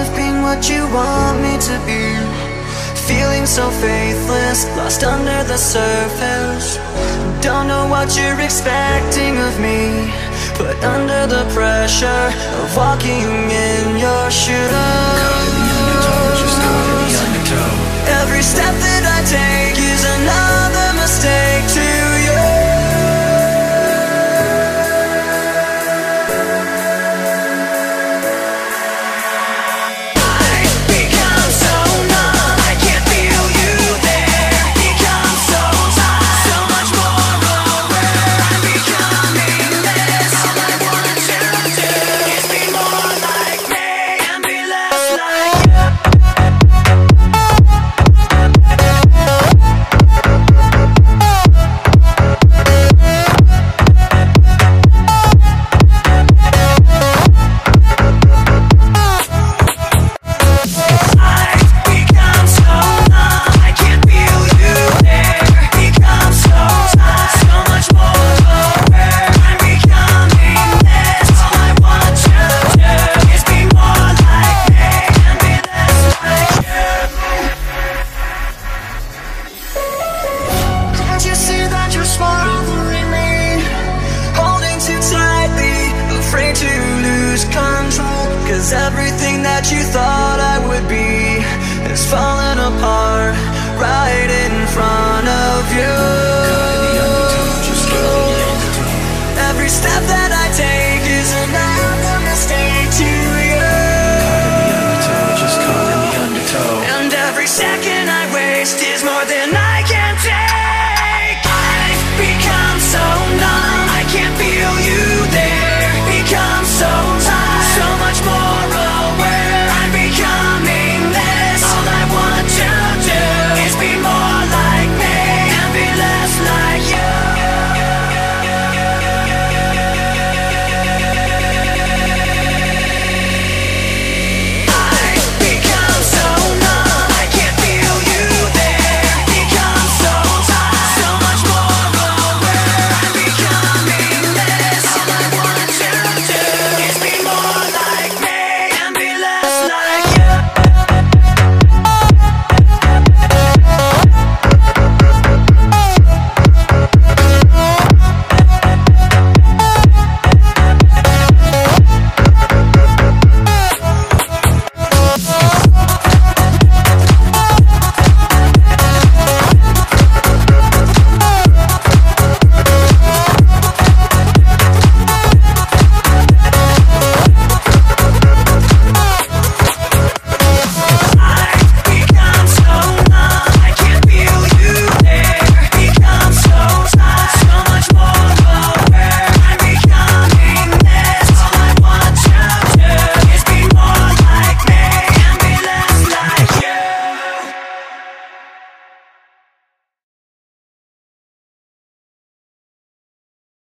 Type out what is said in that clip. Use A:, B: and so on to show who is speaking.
A: of being what you want me to be. Feeling so faithless, lost under the surface. Don't know what you're expecting of me But under the pressure of walking in your shoes.